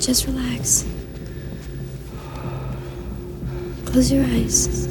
Just relax. Close your eyes.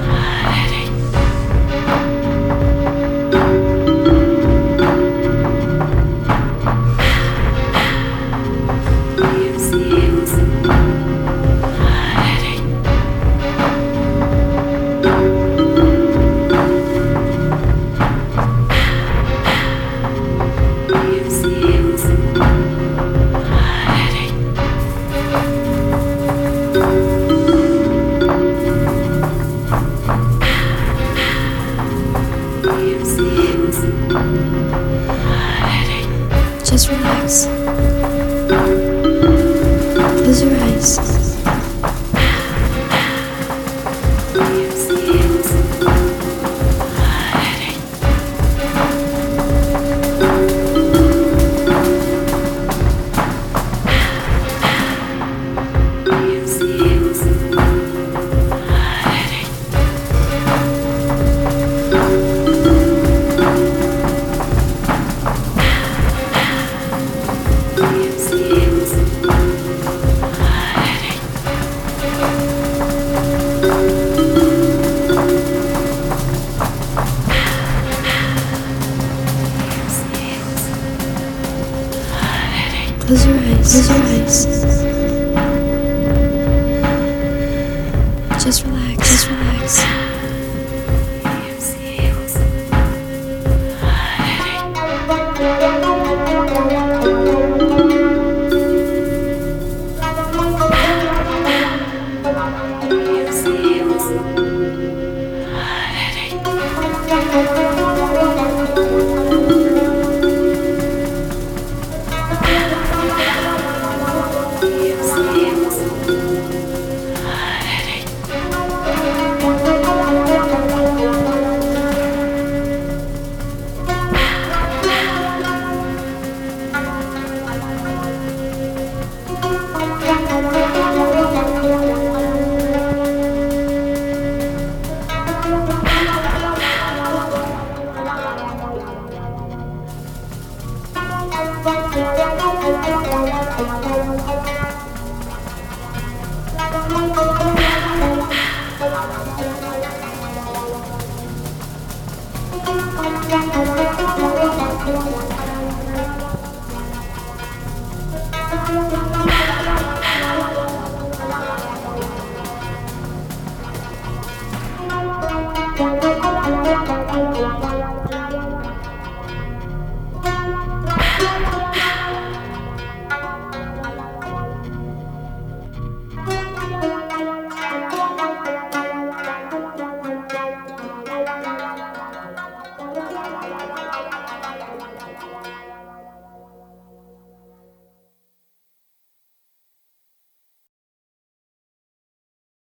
Just relax. Close your eyes. Close your eyes. Just relax. Just relax.